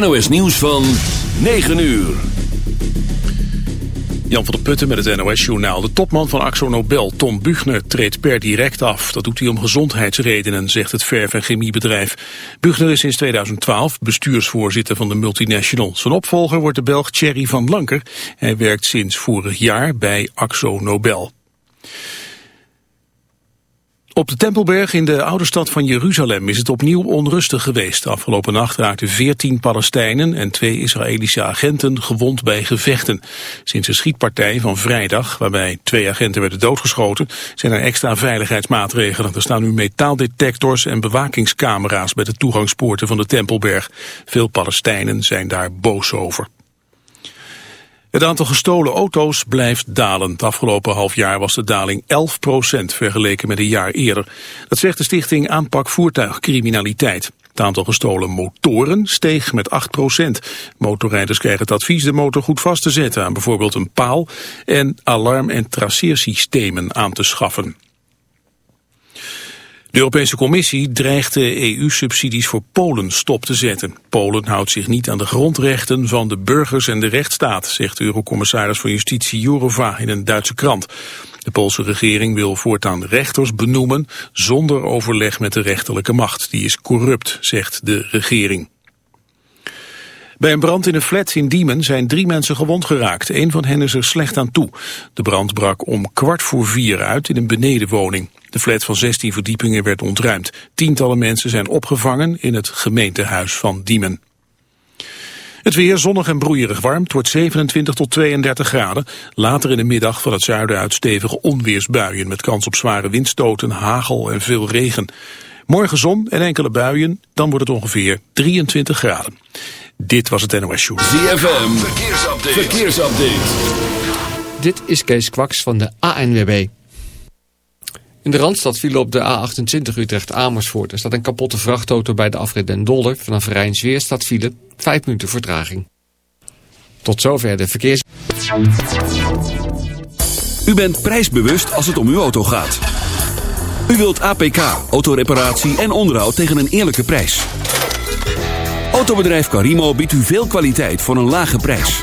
NOS Nieuws van 9 uur. Jan van der Putten met het NOS-journaal. De topman van Axo Nobel, Tom Buchner, treedt per direct af. Dat doet hij om gezondheidsredenen, zegt het verf- en chemiebedrijf. Buchner is sinds 2012 bestuursvoorzitter van de multinational. Zijn opvolger wordt de Belg Thierry van Lanker. Hij werkt sinds vorig jaar bij Axo Nobel. Op de Tempelberg in de oude stad van Jeruzalem is het opnieuw onrustig geweest. Afgelopen nacht raakten 14 Palestijnen en twee Israëlische agenten gewond bij gevechten. Sinds de schietpartij van vrijdag, waarbij twee agenten werden doodgeschoten, zijn er extra veiligheidsmaatregelen. Er staan nu metaaldetectors en bewakingscamera's bij de toegangspoorten van de Tempelberg. Veel Palestijnen zijn daar boos over. Het aantal gestolen auto's blijft dalen. Het afgelopen half jaar was de daling 11% vergeleken met een jaar eerder. Dat zegt de stichting Aanpak Voertuigcriminaliteit. Het aantal gestolen motoren steeg met 8% Motorrijders krijgen het advies de motor goed vast te zetten aan bijvoorbeeld een paal en alarm- en traceersystemen aan te schaffen. De Europese Commissie dreigt de EU-subsidies voor Polen stop te zetten. Polen houdt zich niet aan de grondrechten van de burgers en de rechtsstaat, zegt de Eurocommissaris van Justitie Jourova in een Duitse krant. De Poolse regering wil voortaan rechters benoemen zonder overleg met de rechterlijke macht. Die is corrupt, zegt de regering. Bij een brand in een flat in Diemen zijn drie mensen gewond geraakt. Een van hen is er slecht aan toe. De brand brak om kwart voor vier uit in een benedenwoning. De flat van 16 verdiepingen werd ontruimd. Tientallen mensen zijn opgevangen in het gemeentehuis van Diemen. Het weer zonnig en broeierig warm. Het wordt 27 tot 32 graden. Later in de middag van het zuiden uit stevige onweersbuien... met kans op zware windstoten, hagel en veel regen. Morgen zon en enkele buien, dan wordt het ongeveer 23 graden. Dit was het NOS Show. ZFM, verkeersupdate. verkeersupdate. Dit is Kees Kwaks van de ANWB. In de Randstad viel op de A28 Utrecht-Amersfoort. Er staat een kapotte vrachtauto bij de afrit Den Dolder. Vanaf Rijnsweer staat file 5 minuten vertraging. Tot zover de verkeers... U bent prijsbewust als het om uw auto gaat. U wilt APK, autoreparatie en onderhoud tegen een eerlijke prijs. Autobedrijf Carimo biedt u veel kwaliteit voor een lage prijs.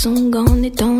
sont gone, they don't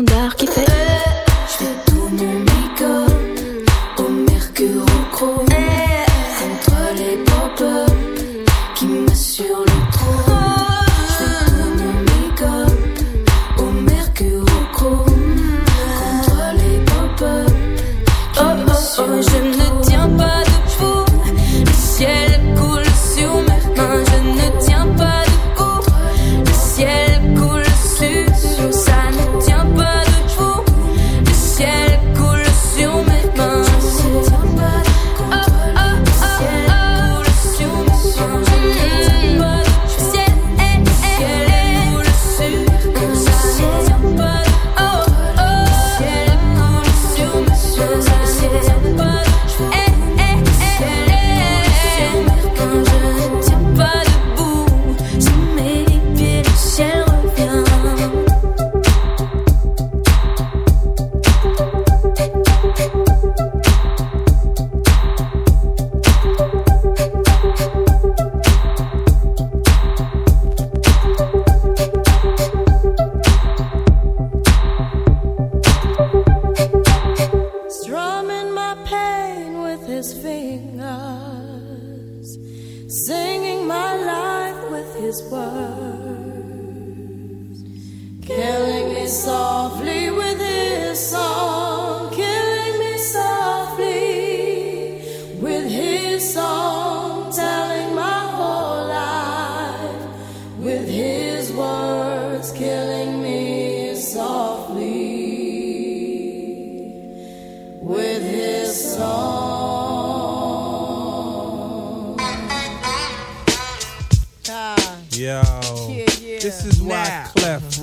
singing my life with his words, killing me soft.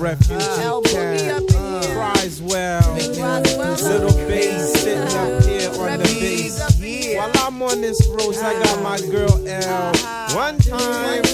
refuge. Uh, uh, Criswell, little baby sitting up here on the bass. While I'm on this road, I got my girl L. One time.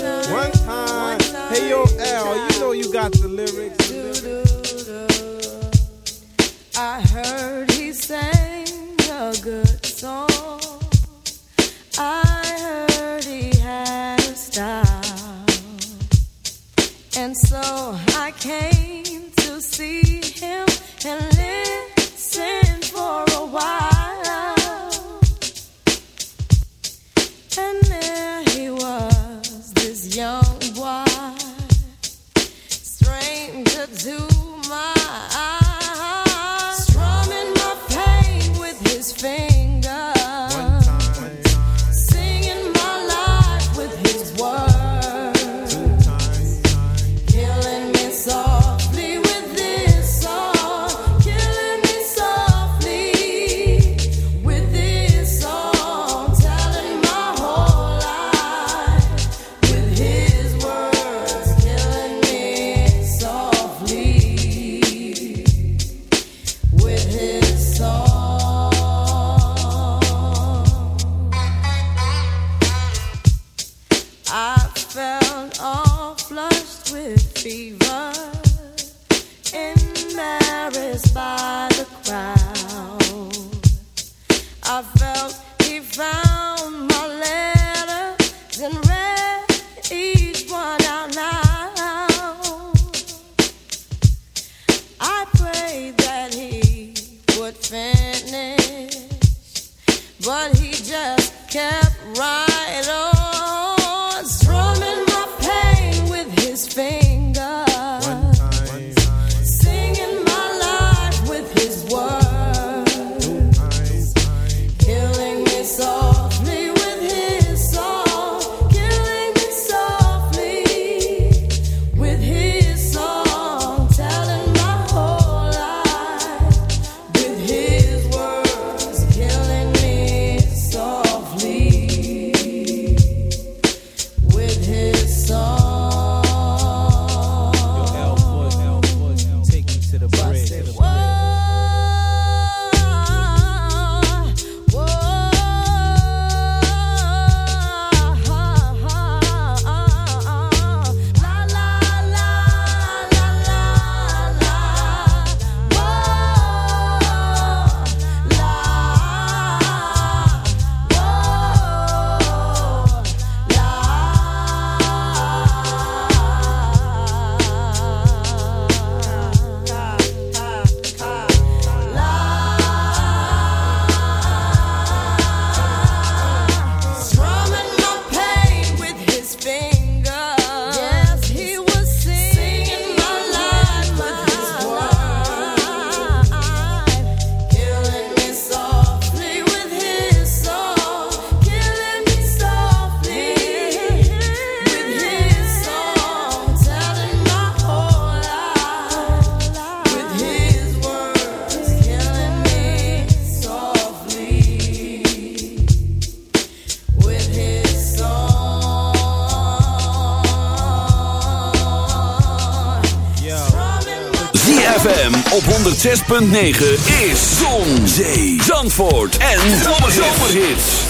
106.9 is Zon, Zee, Zandvoort en Zomerhits.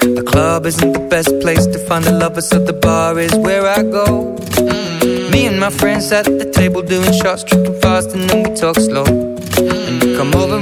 The club isn't the best place to find the lovers, so the bar is where I go. Me and my friends at the table doing shots, tripping fast, and then we talk slow.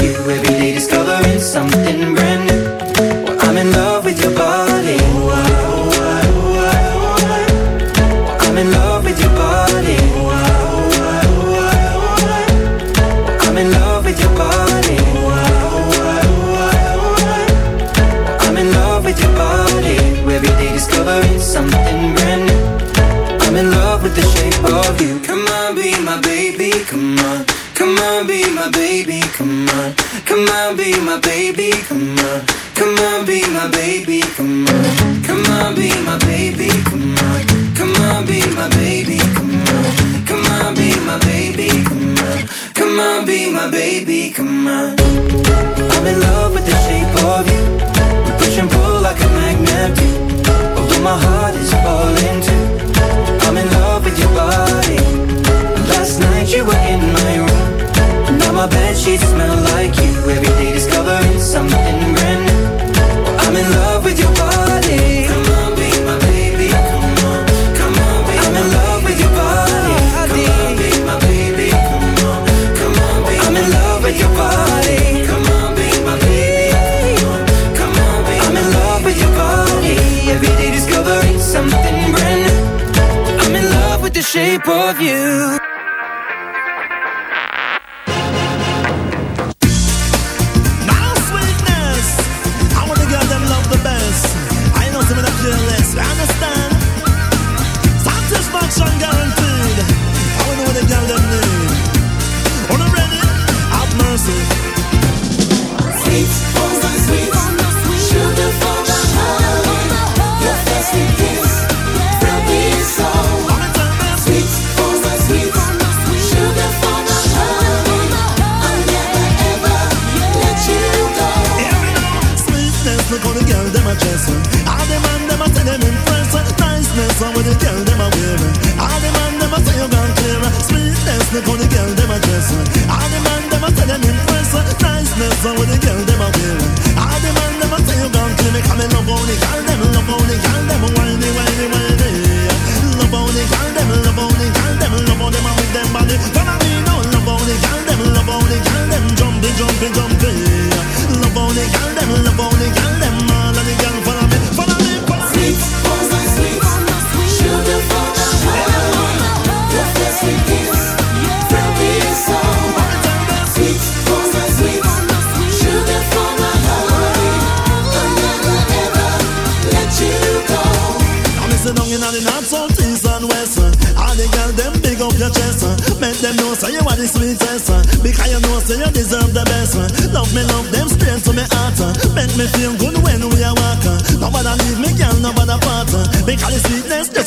you. Come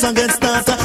and get.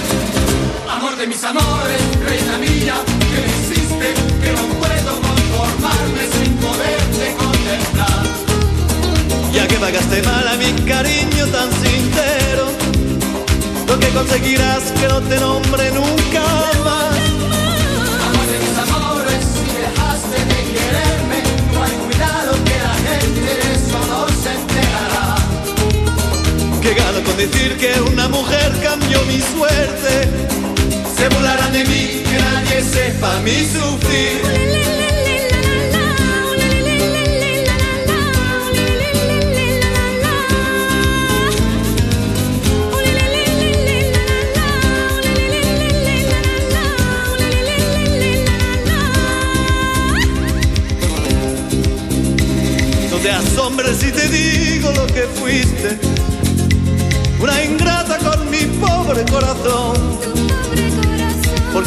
Ya que pagaste mal a mi cariño tan sincero, lo que conseguirás que no te nombre nunca más. Amor de mis amores, si dejaste de quererme, no hay cuidado que la gente de eso no se enterará. Que gano con decir que una mujer cambió mi suerte. Se burlarán de mí, que nadie sepa mi sufrir.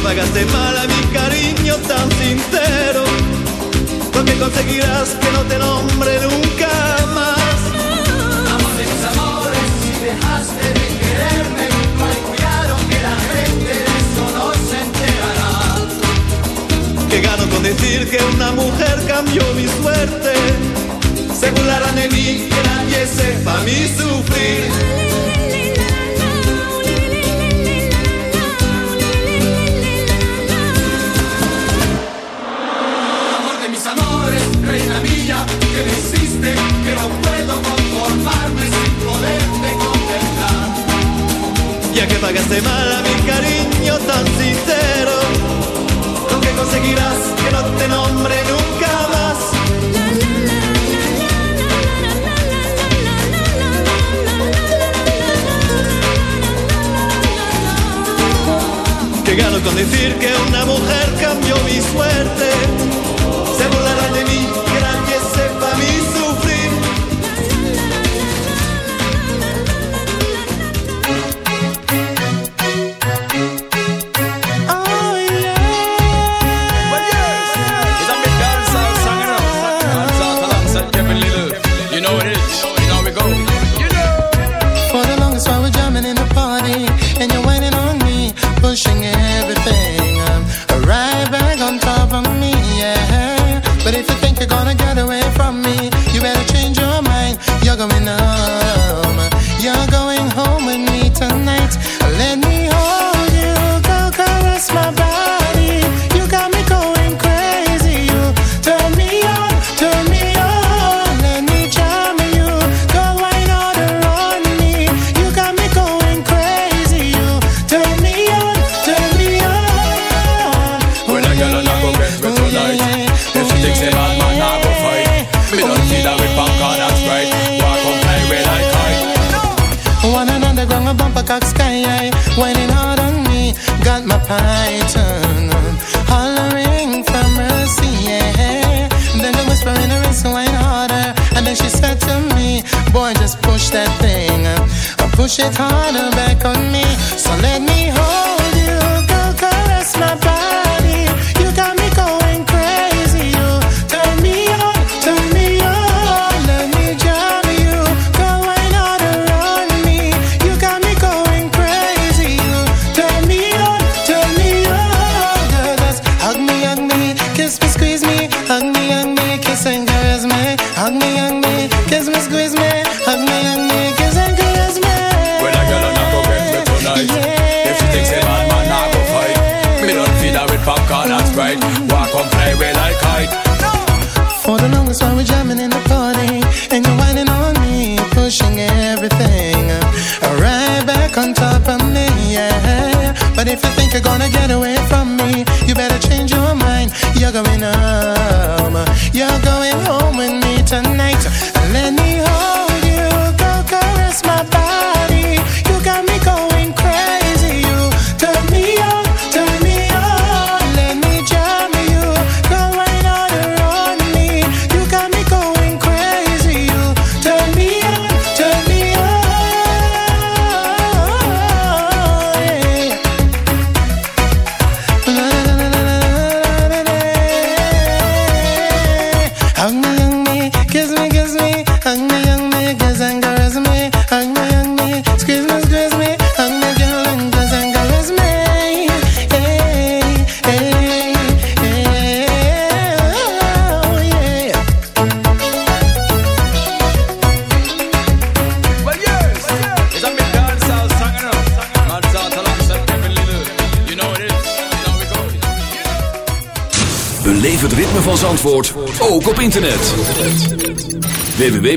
que pagaste mal a mi cariño tan sincero, lo que conseguirás que no te nombre nunca más. Amor de mis amores, si dejaste de quererme, hay cuidado que la gente de eso no se enterará. Que gano con decir que una mujer cambió mi suerte. Se burlarán de mí, que nadie sepa mi sufrir. que me que no puedo conformarme sin poderte contemplar. Ya que pagaste mal a mi cariño tan sincero, lo que conseguirás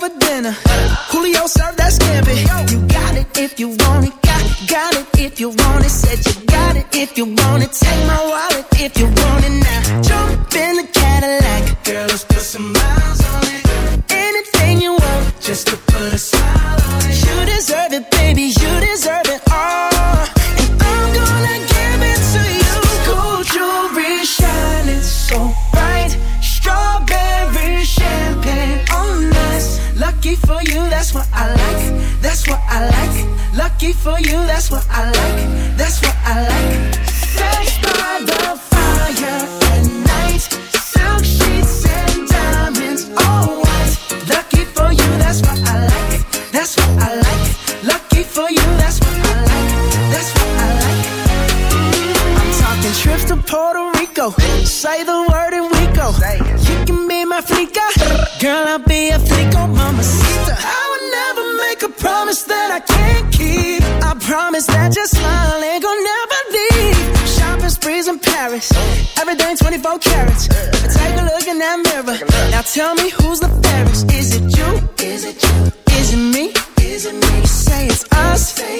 for dinner. Is it me? Is it me? You say it's us.